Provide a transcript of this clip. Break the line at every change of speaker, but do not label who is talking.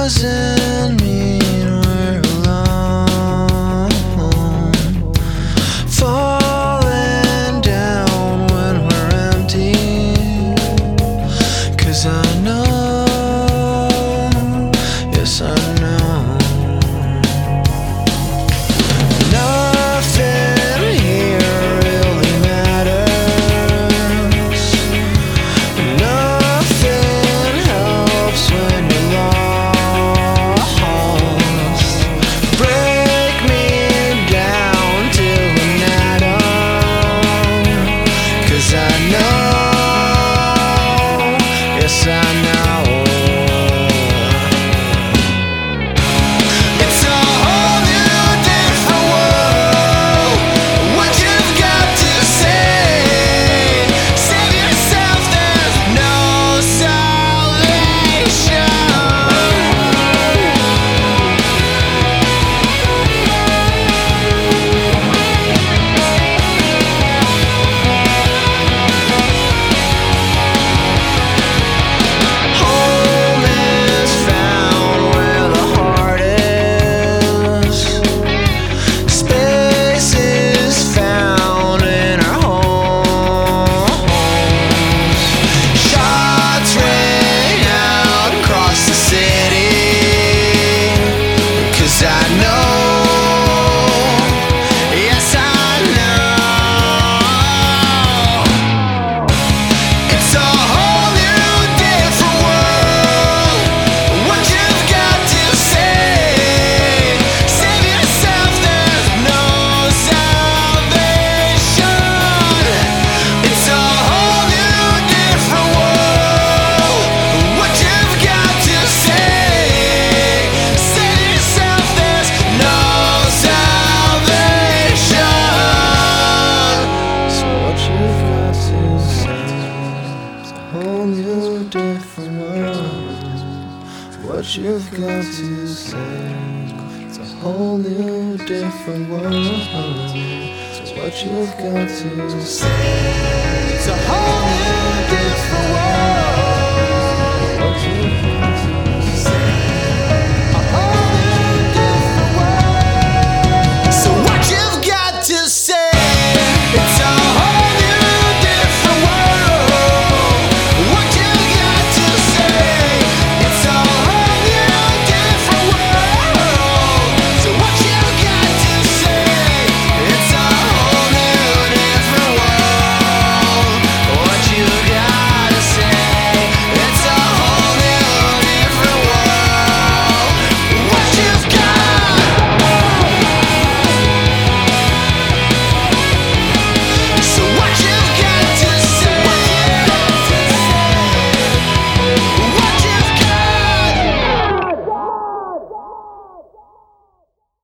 thousand what you've got to say. It's a whole new different world. So what you've got to say.